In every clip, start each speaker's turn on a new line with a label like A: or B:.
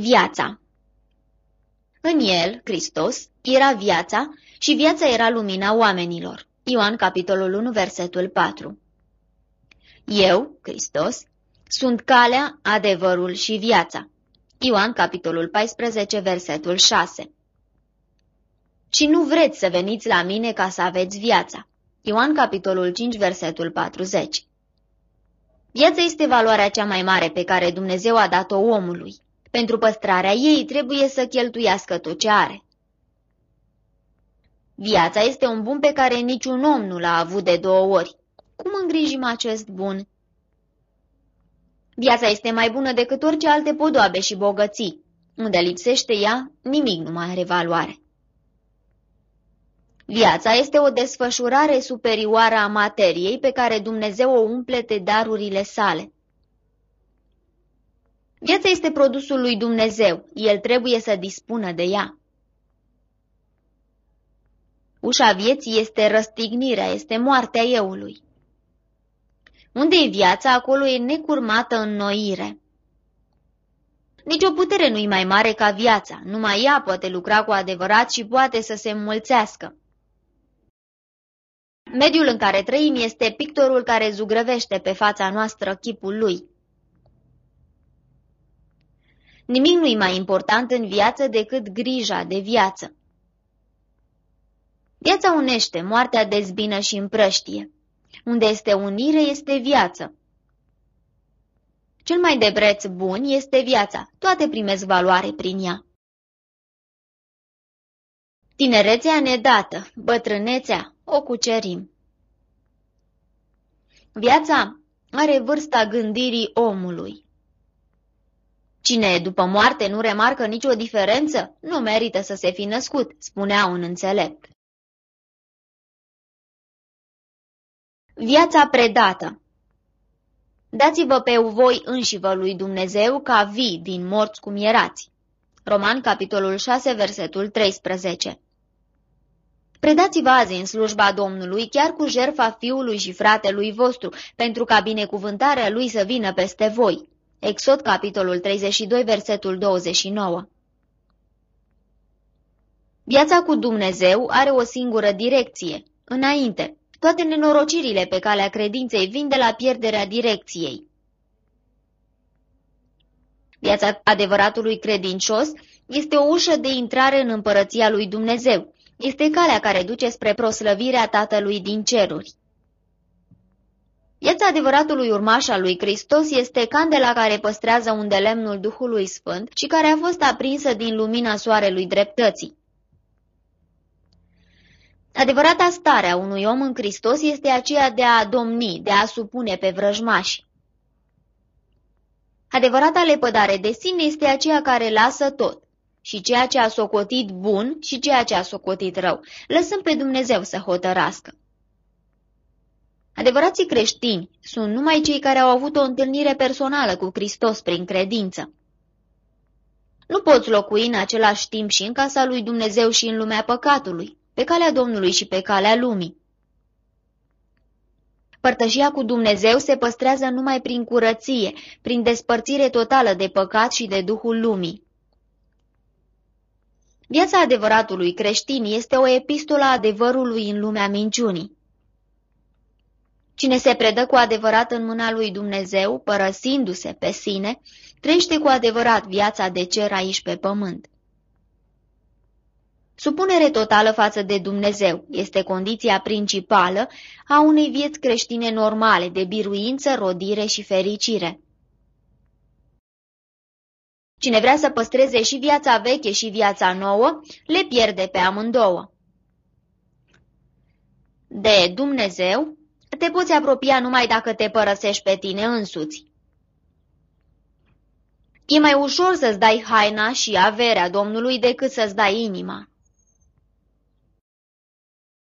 A: Viața În el, Hristos, era viața și viața era lumina oamenilor. Ioan, capitolul 1, versetul 4 Eu, Hristos, sunt calea, adevărul și viața. Ioan, capitolul 14, versetul 6 Și nu vreți să veniți la mine ca să aveți viața. Ioan, capitolul 5, versetul 40 Viața este valoarea cea mai mare pe care Dumnezeu a dat-o omului. Pentru păstrarea ei trebuie să cheltuiască tot ce are. Viața este un bun pe care niciun om nu l-a avut de două ori. Cum îngrijim acest bun? Viața este mai bună decât orice alte podoabe și bogății. Unde lipsește ea, nimic nu mai are valoare. Viața este o desfășurare superioară a materiei pe care Dumnezeu o umple de darurile sale. Viața este produsul lui Dumnezeu, El trebuie să dispună de ea. Ușa vieții este răstignirea, este moartea eului. Unde e viața, acolo e necurmată înnoire. Nici o putere nu-i mai mare ca viața, numai ea poate lucra cu adevărat și poate să se înmulțească. Mediul în care trăim este pictorul care zugrăvește pe fața noastră chipul lui. Nimic nu-i mai important în viață decât grija de viață. Viața unește, moartea dezbină și împrăștie. Unde este unire, este viață. Cel mai de preț bun este viața, toate primesc valoare prin ea. Tinerețea nedată, bătrânețea, o cucerim. Viața are vârsta gândirii omului. Cine după moarte nu remarcă nicio diferență, nu merită să se fi născut, spunea un înțelept. Viața predată Dați-vă pe voi înșivă lui Dumnezeu ca vii din morți cum erați. Roman, capitolul 6, versetul 13 Predați-vă azi în slujba Domnului, chiar cu jerfa fiului și fratelui vostru, pentru ca binecuvântarea lui să vină peste voi. Exod, capitolul 32, versetul 29 Viața cu Dumnezeu are o singură direcție, înainte. Toate nenorocirile pe calea credinței vin de la pierderea direcției. Viața adevăratului credincios este o ușă de intrare în împărăția lui Dumnezeu. Este calea care duce spre proslăvirea Tatălui din ceruri. Viața adevăratului urmaș al lui Hristos este candela care păstrează unde lemnul Duhului Sfânt și care a fost aprinsă din lumina soarelui dreptății. Adevărata stare a unui om în Hristos este aceea de a domni, de a supune pe vrăjmași. Adevărata lepădare de sine este aceea care lasă tot, și ceea ce a socotit bun și ceea ce a socotit rău, lăsând pe Dumnezeu să hotărască. Adevărații creștini sunt numai cei care au avut o întâlnire personală cu Hristos prin credință. Nu poți locui în același timp și în casa lui Dumnezeu și în lumea păcatului pe calea Domnului și pe calea lumii. Părtășia cu Dumnezeu se păstrează numai prin curăție, prin despărțire totală de păcat și de Duhul lumii. Viața adevăratului creștin este o epistolă a adevărului în lumea minciunii. Cine se predă cu adevărat în mâna lui Dumnezeu, părăsindu-se pe sine, trăiește cu adevărat viața de cer aici pe pământ. Supunere totală față de Dumnezeu este condiția principală a unei vieți creștine normale de biruință, rodire și fericire. Cine vrea să păstreze și viața veche și viața nouă, le pierde pe amândouă. De Dumnezeu te poți apropia numai dacă te părăsești pe tine însuți. E mai ușor să-ți dai haina și averea Domnului decât să-ți dai inima.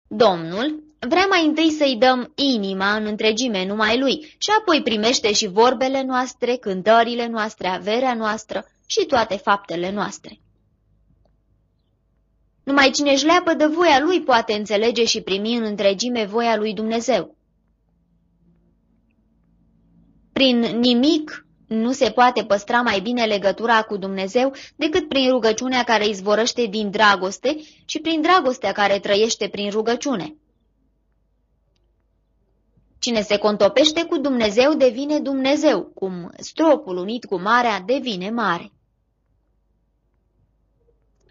A: Domnul vrea mai întâi să-i dăm inima în întregime numai lui și apoi primește și vorbele noastre, cântările noastre, averea noastră și toate faptele noastre. Numai cine își leapă de voia lui poate înțelege și primi în întregime voia lui Dumnezeu. Prin nimic Nu se poate păstra mai bine legătura cu Dumnezeu decât prin rugăciunea care izvorăște din dragoste și prin dragostea care trăiește prin rugăciune. Cine se contopește cu Dumnezeu devine Dumnezeu, cum stropul unit cu marea devine mare.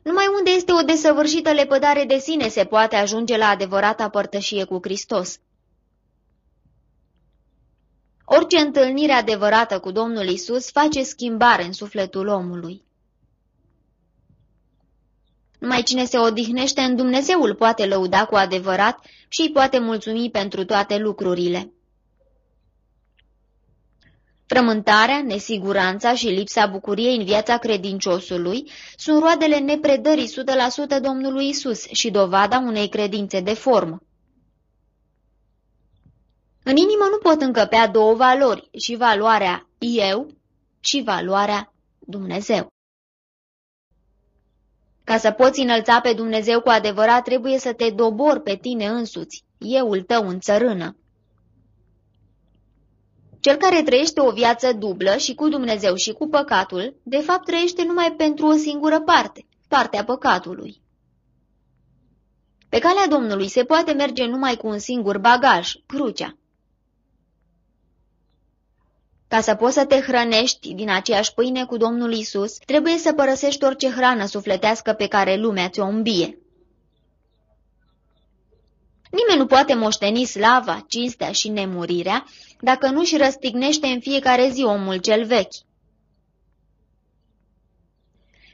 A: Numai unde este o desăvârșită lepădare de sine se poate ajunge la adevărata părtășie cu Hristos. Orice întâlnire adevărată cu Domnul Isus face schimbare în sufletul omului. Numai cine se odihnește în Dumnezeu îl poate lăuda cu adevărat și îi poate mulțumi pentru toate lucrurile. Frământarea, nesiguranța și lipsa bucuriei în viața credinciosului sunt roadele nepredării 100% Domnului Isus și dovada unei credințe de formă. În inimă nu pot încăpea două valori, și valoarea eu și valoarea Dumnezeu. Ca să poți înălța pe Dumnezeu cu adevărat, trebuie să te dobori pe tine însuți, euul tău în țărână. Cel care trăiește o viață dublă și cu Dumnezeu și cu păcatul, de fapt trăiește numai pentru o singură parte, partea păcatului. Pe calea Domnului se poate merge numai cu un singur bagaj, crucea. Ca să poți să te hrănești din aceeași pâine cu Domnul Isus, trebuie să părăsești orice hrană sufletească pe care lumea ți-o îmbie. Nimeni nu poate moșteni slava, cinstea și nemurirea dacă nu-și răstignește în fiecare zi omul cel vechi.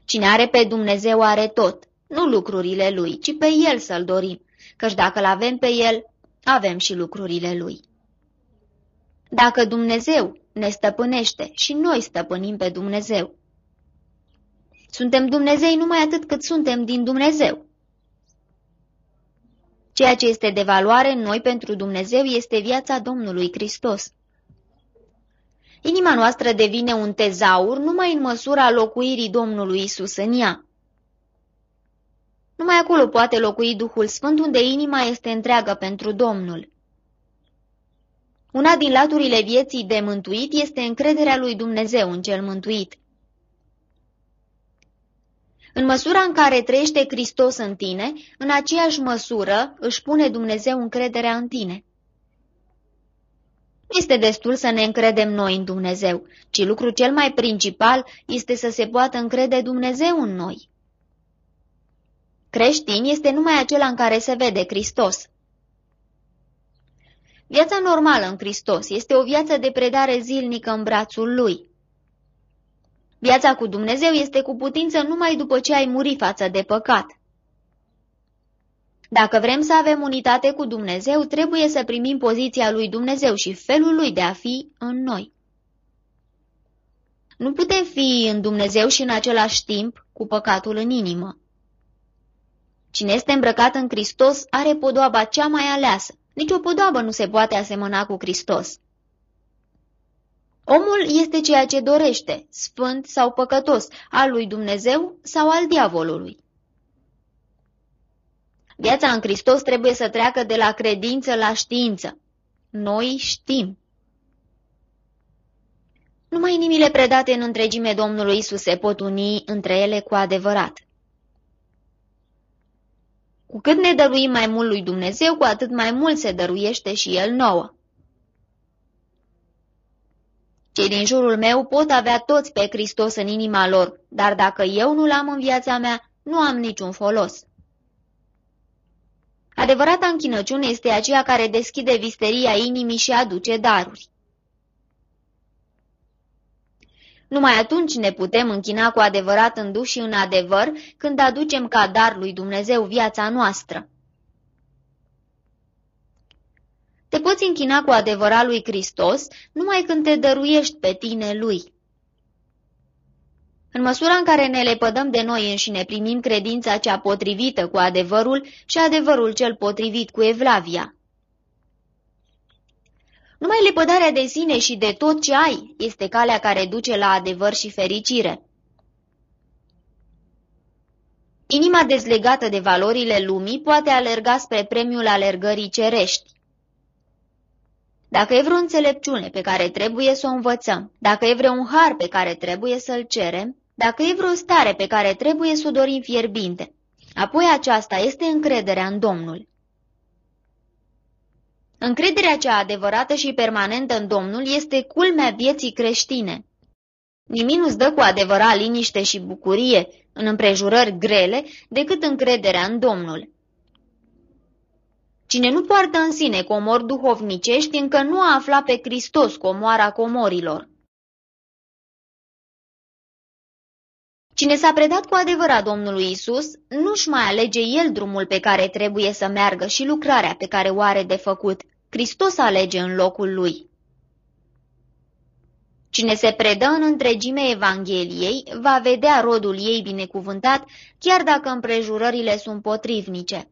A: Cine are pe Dumnezeu are tot, nu lucrurile lui, ci pe El să-L dorim, căci dacă l-avem pe El, avem și lucrurile Lui. Dacă Dumnezeu ne stăpânește și noi stăpânim pe Dumnezeu. Suntem Dumnezei numai atât cât suntem din Dumnezeu. Ceea ce este de valoare în noi pentru Dumnezeu este viața Domnului Hristos. Inima noastră devine un tezaur numai în măsura locuirii Domnului Isus în ea. Numai acolo poate locui Duhul Sfânt unde inima este întreagă pentru Domnul. Una din laturile vieții de mântuit este încrederea lui Dumnezeu în cel mântuit. În măsura în care trăiește Hristos în tine, în aceeași măsură își pune Dumnezeu încrederea în tine. Nu este destul să ne încredem noi în Dumnezeu, ci lucrul cel mai principal este să se poată încrede Dumnezeu în noi. Creștin este numai acela în care se vede Hristos. Viața normală în Hristos este o viață de predare zilnică în brațul Lui. Viața cu Dumnezeu este cu putință numai după ce ai murit față de păcat. Dacă vrem să avem unitate cu Dumnezeu, trebuie să primim poziția lui Dumnezeu și felul lui de a fi în noi. Nu putem fi în Dumnezeu și în același timp cu păcatul în inimă. Cine este îmbrăcat în Hristos are podoaba cea mai aleasă. Nici o podoabă nu se poate asemăna cu Hristos. Omul este ceea ce dorește, sfânt sau păcătos, al lui Dumnezeu sau al diavolului. Viața în Hristos trebuie să treacă de la credință la știință. Noi știm. Numai inimile predate în întregime Domnului Isus se pot uni între ele cu adevărat. Cu cât ne dăruim mai mult lui Dumnezeu, cu atât mai mult se dăruiește și El nouă. Cei din jurul meu pot avea toți pe Hristos în inima lor, dar dacă eu nu l-am în viața mea, nu am niciun folos. Adevărata închinăciune este aceea care deschide visteria inimii și aduce daruri. Numai atunci ne putem închina cu adevărat în duș și în adevăr când aducem ca dar lui Dumnezeu viața noastră. Te poți închina cu adevărat lui Hristos numai când te dăruiești pe tine lui. În măsura în care ne lepădăm de noi înșine, primim credința cea potrivită cu adevărul și adevărul cel potrivit cu Evlavia. Numai lepădarea de sine și de tot ce ai este calea care duce la adevăr și fericire. Inima dezlegată de valorile lumii poate alerga spre premiul alergării cerești. Dacă e vreo înțelepciune pe care trebuie să o învățăm, dacă e vreun har pe care trebuie să-l cerem, dacă e vreo stare pe care trebuie să o dorim fierbinte, apoi aceasta este încrederea în Domnul. Încrederea cea adevărată și permanentă în Domnul este culmea vieții creștine. Nimic nu-ți dă cu adevărat liniște și bucurie în împrejurări grele decât încrederea în Domnul. Cine nu poartă în sine comori duhovnicești încă nu a aflat pe Hristos comoara comorilor. Cine s-a predat cu adevărat Domnului Isus, nu-și mai alege el drumul pe care trebuie să meargă și lucrarea pe care o are de făcut. Hristos alege în locul lui. Cine se predă în întregime Evangheliei va vedea rodul ei binecuvântat, chiar dacă împrejurările sunt potrivnice.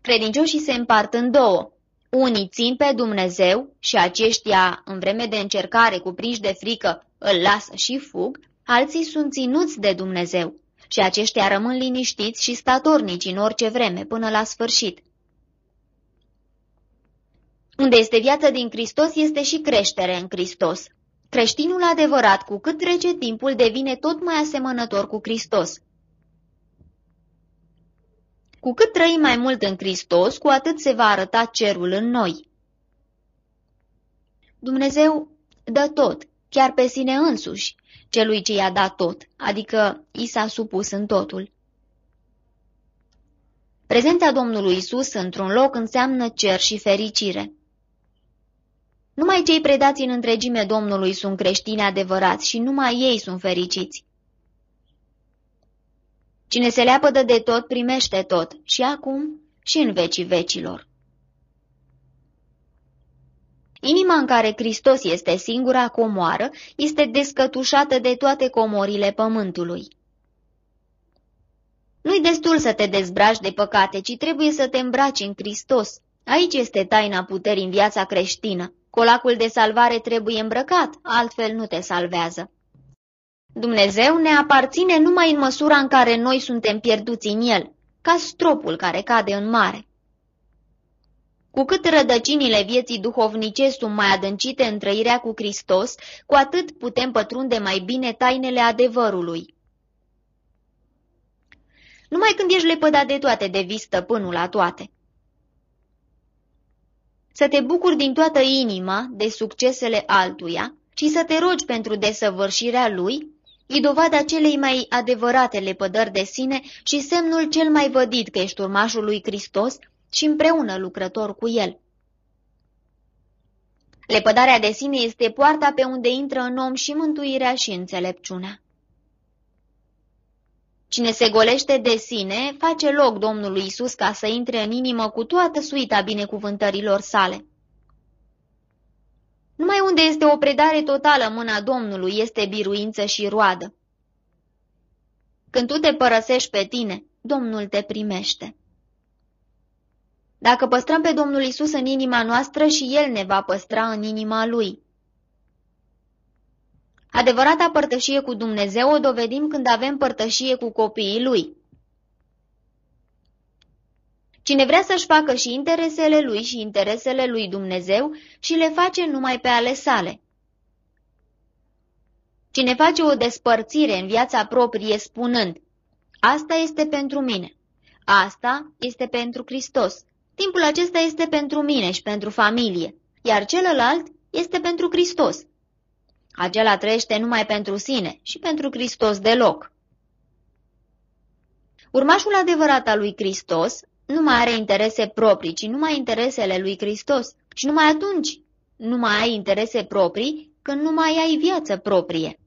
A: Credincioșii se împart în două. Unii țin pe Dumnezeu și aceștia, în vreme de încercare cuprinși de frică, îl lasă și fug, alții sunt ținuți de Dumnezeu și aceștia rămân liniștiți și statornici în orice vreme până la sfârșit. Unde este viață din Hristos este și creștere în Hristos. Creștinul adevărat, cu cât trece timpul, devine tot mai asemănător cu Hristos. Cu cât trăim mai mult în Hristos, cu atât se va arăta cerul în noi. Dumnezeu dă tot, chiar pe sine însuși, celui ce i-a dat tot, adică i s-a supus în totul. Prezența Domnului Isus într-un loc înseamnă cer și fericire. Numai cei predați în întregime Domnului sunt creștini adevărați și numai ei sunt fericiți. Cine se leapădă de tot, primește tot, și acum și în vecii vecilor. Inima în care Hristos este singura comoară este descătușată de toate comorile pământului. Nu-i destul să te dezbraci de păcate, ci trebuie să te îmbraci în Hristos. Aici este taina puterii în viața creștină. Colacul de salvare trebuie îmbrăcat, altfel nu te salvează. Dumnezeu ne aparține numai în măsura în care noi suntem pierduți în el, ca stropul care cade în mare. Cu cât rădăcinile vieții duhovnice sunt mai adâncite în trăirea cu Hristos, cu atât putem pătrunde mai bine tainele adevărului. Numai când ești lepădat de toate devii stăpânul la toate. Să te bucuri din toată inima de succesele altuia și să te rogi pentru desăvârșirea lui, e dovada celei mai adevărate lepădări de sine și semnul cel mai vădit că ești urmașul lui Hristos și împreună lucrător cu el. Lepădarea de sine este poarta pe unde intră în om și mântuirea și înțelepciunea. Cine se golește de sine, face loc Domnului Isus ca să intre în inimă cu toată suita binecuvântărilor sale. Numai unde este o predare totală mâna Domnului este biruință și roadă. Când tu te părăsești pe tine, Domnul te primește. Dacă păstrăm pe Domnul Isus în inima noastră și El ne va păstra în inima Lui. Adevărata părtășie cu Dumnezeu o dovedim când avem părtășie cu copiii Lui. Cine vrea să-și facă și interesele lui și interesele lui Dumnezeu și le face numai pe ale sale. Cine face o despărțire în viața proprie spunând, asta este pentru mine, asta este pentru Hristos, timpul acesta este pentru mine și pentru familie, iar celălalt este pentru Hristos. Acela trăiește numai pentru sine și pentru Hristos deloc. Urmașul adevărat al lui Hristos nu mai are interese proprii, ci numai interesele lui Hristos. Și numai atunci nu mai ai interese proprii când nu mai ai viață proprie.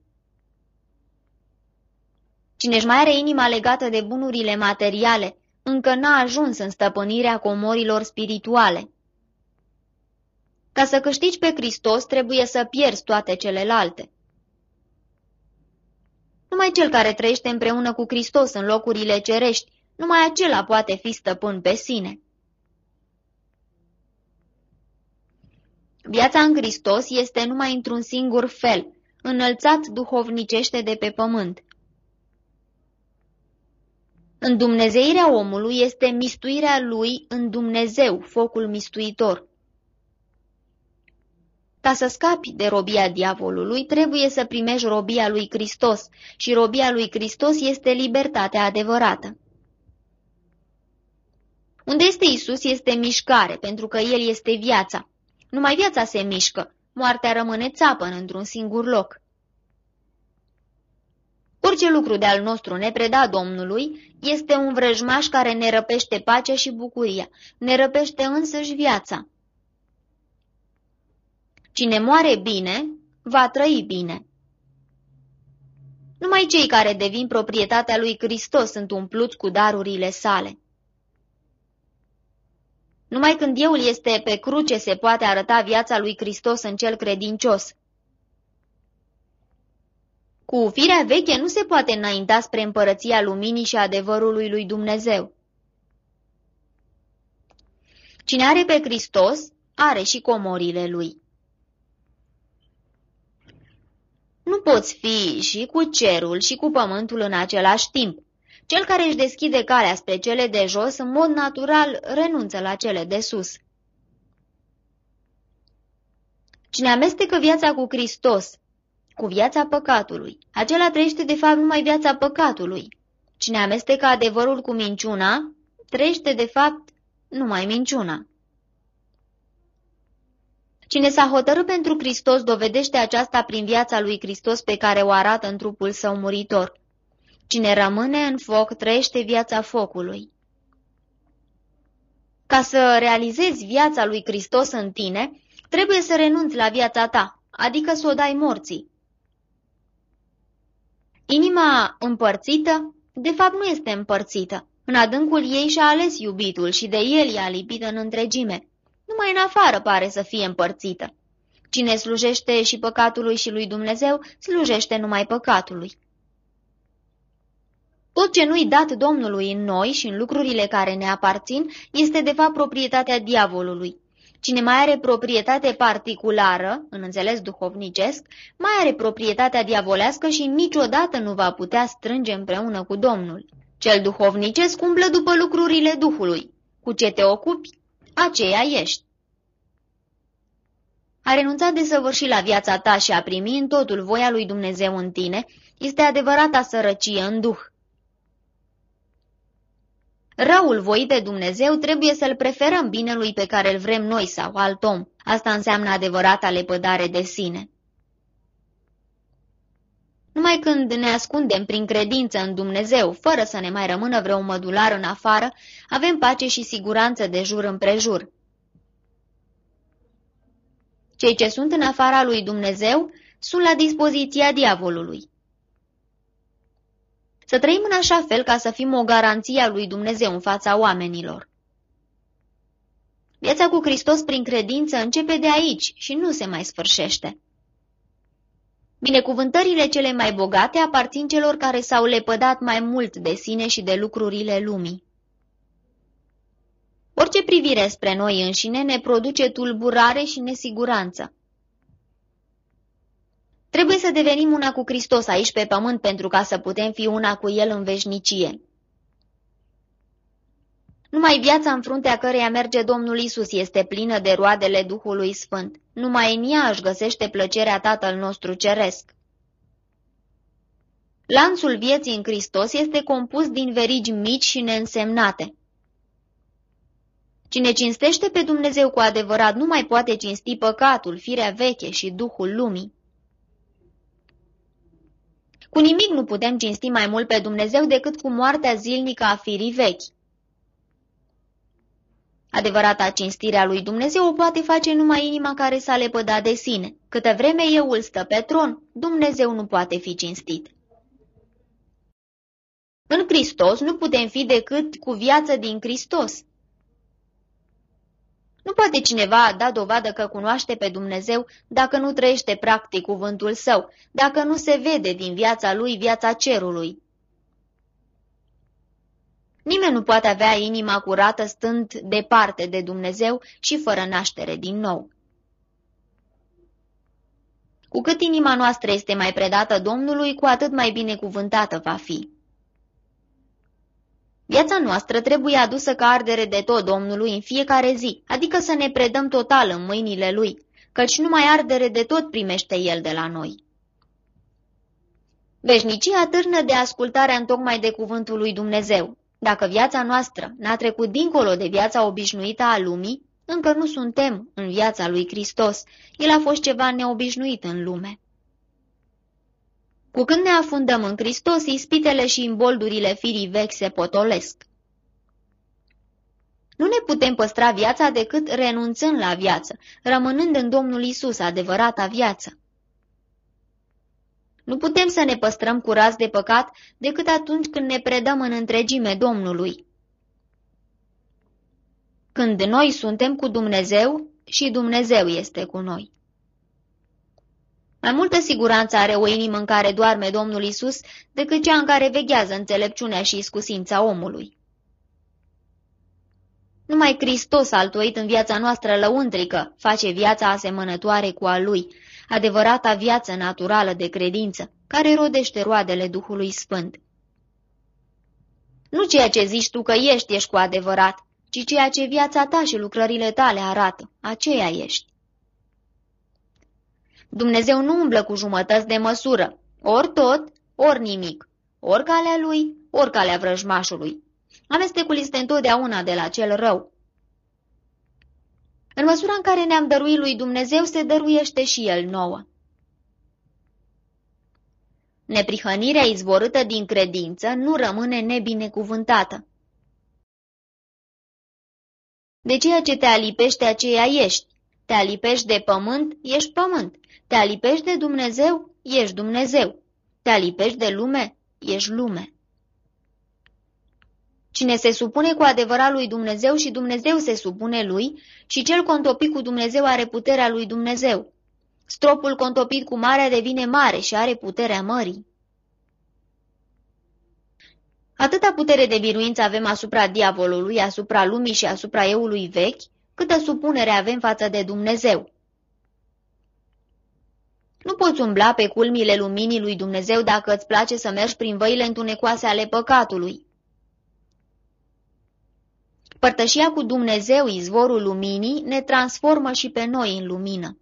A: Cine își mai are inima legată de bunurile materiale, încă n-a ajuns în stăpânirea comorilor spirituale. Ca să câștigi pe Hristos, trebuie să pierzi toate celelalte. Numai cel care trăiește împreună cu Hristos în locurile cerești numai acela poate fi stăpân pe sine. Viața în Hristos este numai într-un singur fel, înălțat duhovnicește de pe pământ. În Dumnezeirea omului este mistuirea lui în Dumnezeu, focul mistuitor. Ca să scapi de robia diavolului, trebuie să primești robia lui Hristos și robia lui Hristos este libertatea adevărată. Unde este Isus este mișcare, pentru că El este viața. Numai viața se mișcă, moartea rămâne țapă într-un singur loc. Orice lucru de-al nostru nepredat Domnului este un vrăjmaș care ne răpește pacea și bucuria, ne răpește însăși viața. Cine moare bine, va trăi bine. Numai cei care devin proprietatea lui Hristos sunt umpluți cu darurile sale. Numai când eu este pe cruce se poate arăta viața lui Hristos în cel credincios. Cu firea veche nu se poate înainta spre împărăția luminii și adevărului lui Dumnezeu. Cine are pe Hristos, are și comorile lui. Nu poți fi și cu cerul și cu pământul în același timp. Cel care își deschide calea spre cele de jos, în mod natural, renunță la cele de sus. Cine amestecă viața cu Hristos, cu viața păcatului, acela trăiește de fapt numai viața păcatului. Cine amestecă adevărul cu minciuna, trăiește de fapt numai minciuna. Cine s-a hotărât pentru Hristos dovedește aceasta prin viața lui Hristos pe care o arată în trupul său muritor. Cine rămâne în foc trăiește viața focului. Ca să realizezi viața lui Hristos în tine, trebuie să renunți la viața ta, adică să o dai morții. Inima împărțită, de fapt nu este împărțită. În adâncul ei și-a ales iubitul și de el i-a lipit în întregime. Numai în afară pare să fie împărțită. Cine slujește și păcatului și lui Dumnezeu, slujește numai păcatului. Tot ce nu-i dat Domnului în noi și în lucrurile care ne aparțin este de fapt proprietatea diavolului. Cine mai are proprietate particulară, în înțeles duhovnicesc, mai are proprietatea diavolească și niciodată nu va putea strânge împreună cu Domnul. Cel duhovnicesc umblă după lucrurile Duhului. Cu ce te ocupi, aceea ești. A renunța de săvârșit la viața ta și a primi în totul voia lui Dumnezeu în tine este adevărata sărăcie în duh. Răul voit de Dumnezeu trebuie să-l preferăm binelui pe care îl vrem noi sau alt om. Asta înseamnă adevărata lepădare de sine. Numai când ne ascundem prin credință în Dumnezeu, fără să ne mai rămână vreo mădular în afară, avem pace și siguranță de jur împrejur. Cei ce sunt în afara lui Dumnezeu sunt la dispoziția diavolului. Să trăim în așa fel ca să fim o garanție a lui Dumnezeu în fața oamenilor. Viața cu Hristos prin credință începe de aici și nu se mai sfârșește. Binecuvântările cele mai bogate aparțin celor care s-au lepădat mai mult de sine și de lucrurile lumii. Orice privire spre noi înșine ne produce tulburare și nesiguranță. Trebuie să devenim una cu Hristos aici pe pământ pentru ca să putem fi una cu El în veșnicie. Numai viața în fruntea căreia merge Domnul Isus este plină de roadele Duhului Sfânt. Numai în ea își găsește plăcerea Tatăl nostru Ceresc. Lanțul vieții în Hristos este compus din verigi mici și neînsemnate. Cine cinstește pe Dumnezeu cu adevărat nu mai poate cinsti păcatul, firea veche și Duhul lumii. Cu nimic nu putem cinsti mai mult pe Dumnezeu decât cu moartea zilnică a firii vechi. Adevărata cinstirea lui Dumnezeu o poate face numai inima care s-a lepădat de sine. Câtă vreme eu îl stă pe tron, Dumnezeu nu poate fi cinstit. În Hristos nu putem fi decât cu viață din Hristos. Nu poate cineva da dovadă că cunoaște pe Dumnezeu dacă nu trăiește practic cuvântul său, dacă nu se vede din viața lui viața cerului. Nimeni nu poate avea inima curată stând departe de Dumnezeu și fără naștere din nou. Cu cât inima noastră este mai predată Domnului, cu atât mai binecuvântată va fi. Viața noastră trebuie adusă ca ardere de tot Domnului în fiecare zi, adică să ne predăm total în mâinile Lui, căci numai ardere de tot primește El de la noi. Veșnicia târnă de ascultarea întocmai de cuvântul lui Dumnezeu. Dacă viața noastră n-a trecut dincolo de viața obișnuită a lumii, încă nu suntem în viața lui Hristos. El a fost ceva neobișnuit în lume. Cu când ne afundăm în Hristos, ispitele și imboldurile firii vechi se potolesc. Nu ne putem păstra viața decât renunțând la viață, rămânând în Domnul Isus, adevărata viață. Nu putem să ne păstrăm curați de păcat decât atunci când ne predăm în întregime Domnului. Când noi suntem cu Dumnezeu și Dumnezeu este cu noi. Mai multă siguranță are o inimă în care doarme Domnul Isus decât cea în care veghează înțelepciunea și iscusința omului. Numai Hristos altoit în viața noastră lăuntrică face viața asemănătoare cu a Lui, adevărata viață naturală de credință, care rodește roadele Duhului Sfânt. Nu ceea ce zici tu că ești, ești cu adevărat, ci ceea ce viața ta și lucrările tale arată, aceea ești. Dumnezeu nu umblă cu jumătăți de măsură, ori tot, ori nimic, ori calea lui, ori calea vrăjmașului. Amestecul este întotdeauna de la cel rău. În măsura în care ne-am dăruit lui Dumnezeu, se dăruiește și El nouă. Neprihănirea izvorâtă din credință nu rămâne nebinecuvântată. De ceea ce te alipește, aceea ești. Te alipești de pământ, ești pământ. Te alipești de Dumnezeu, ești Dumnezeu. Te alipești de lume, ești lume. Cine se supune cu adevărat lui Dumnezeu și Dumnezeu se supune lui, și cel contopit cu Dumnezeu are puterea lui Dumnezeu. Stropul contopit cu marea devine mare și are puterea mării. Atâta putere de biruință avem asupra diavolului, asupra lumii și asupra eului vechi, câtă supunere avem față de Dumnezeu. Nu poți umbla pe culmile luminii lui Dumnezeu dacă îți place să mergi prin văile întunecoase ale păcatului. Părtășia cu Dumnezeu, izvorul luminii, ne transformă și pe noi în lumină.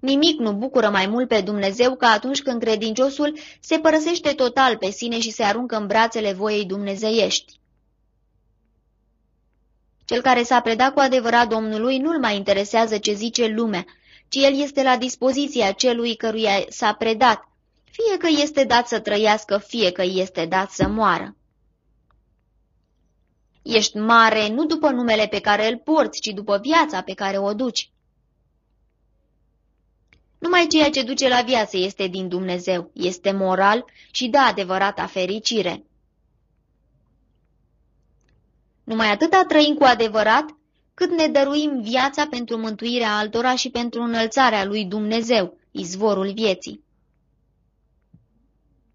A: Nimic nu bucură mai mult pe Dumnezeu ca atunci când credinciosul se părăsește total pe sine și se aruncă în brațele voiei dumnezeiești. Cel care s-a predat cu adevărat Domnului nu-l mai interesează ce zice lumea, ci el este la dispoziția celui căruia s-a predat, fie că este dat să trăiască, fie că este dat să moară. Ești mare nu după numele pe care îl porți, ci după viața pe care o duci. Numai ceea ce duce la viață este din Dumnezeu, este moral și da adevărata fericire. Numai atâta trăim cu adevărat, cât ne dăruim viața pentru mântuirea altora și pentru înălțarea lui Dumnezeu, izvorul vieții.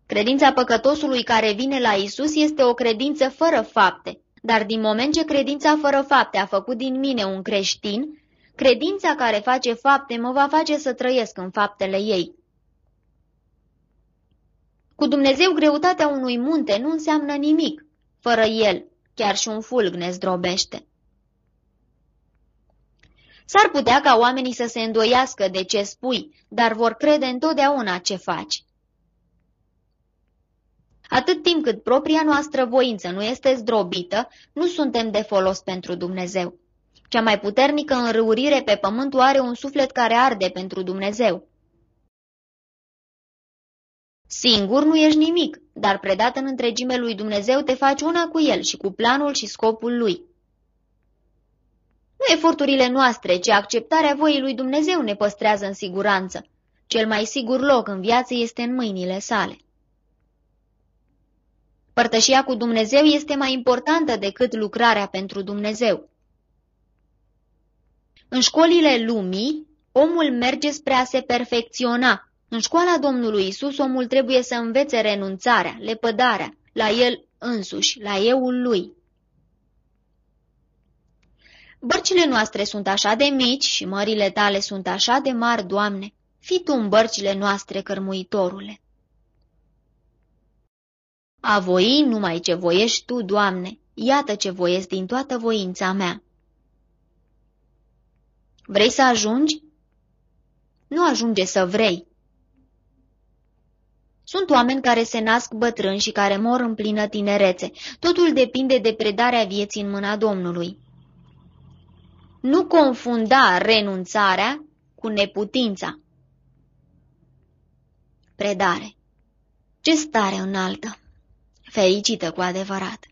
A: Credința păcătosului care vine la Isus este o credință fără fapte, dar din moment ce credința fără fapte a făcut din mine un creștin, credința care face fapte mă va face să trăiesc în faptele ei. Cu Dumnezeu greutatea unui munte nu înseamnă nimic. Fără el, chiar și un fulg ne zdrobește. S-ar putea ca oamenii să se îndoiască de ce spui, dar vor crede întotdeauna ce faci. Atât timp cât propria noastră voință nu este zdrobită, nu suntem de folos pentru Dumnezeu. Cea mai puternică înrăurire pe pământ are un suflet care arde pentru Dumnezeu. Singur nu ești nimic, dar predat în întregime lui Dumnezeu te faci una cu El și cu planul și scopul Lui. Nu eforturile noastre, ci acceptarea voii lui Dumnezeu ne păstrează în siguranță. Cel mai sigur loc în viață este în mâinile sale. Părtășia cu Dumnezeu este mai importantă decât lucrarea pentru Dumnezeu. În școlile lumii, omul merge spre a se perfecționa. În școala Domnului Isus, omul trebuie să învețe renunțarea, lepădarea, la el însuși, la euul lui. Bărcile noastre sunt așa de mici și mările tale sunt așa de mari, Doamne, fi Tu în bărcile noastre, cărmuitorule. A voi numai ce voiești Tu, Doamne, iată ce voiesc din toată voința mea. Vrei să ajungi? Nu ajunge să vrei. Sunt oameni care se nasc bătrâni și care mor în plină tinerețe. Totul depinde de predarea vieții în mâna Domnului. Nu confunda renunțarea cu neputința. Predare. Ce stare înaltă! Fericită cu adevărat!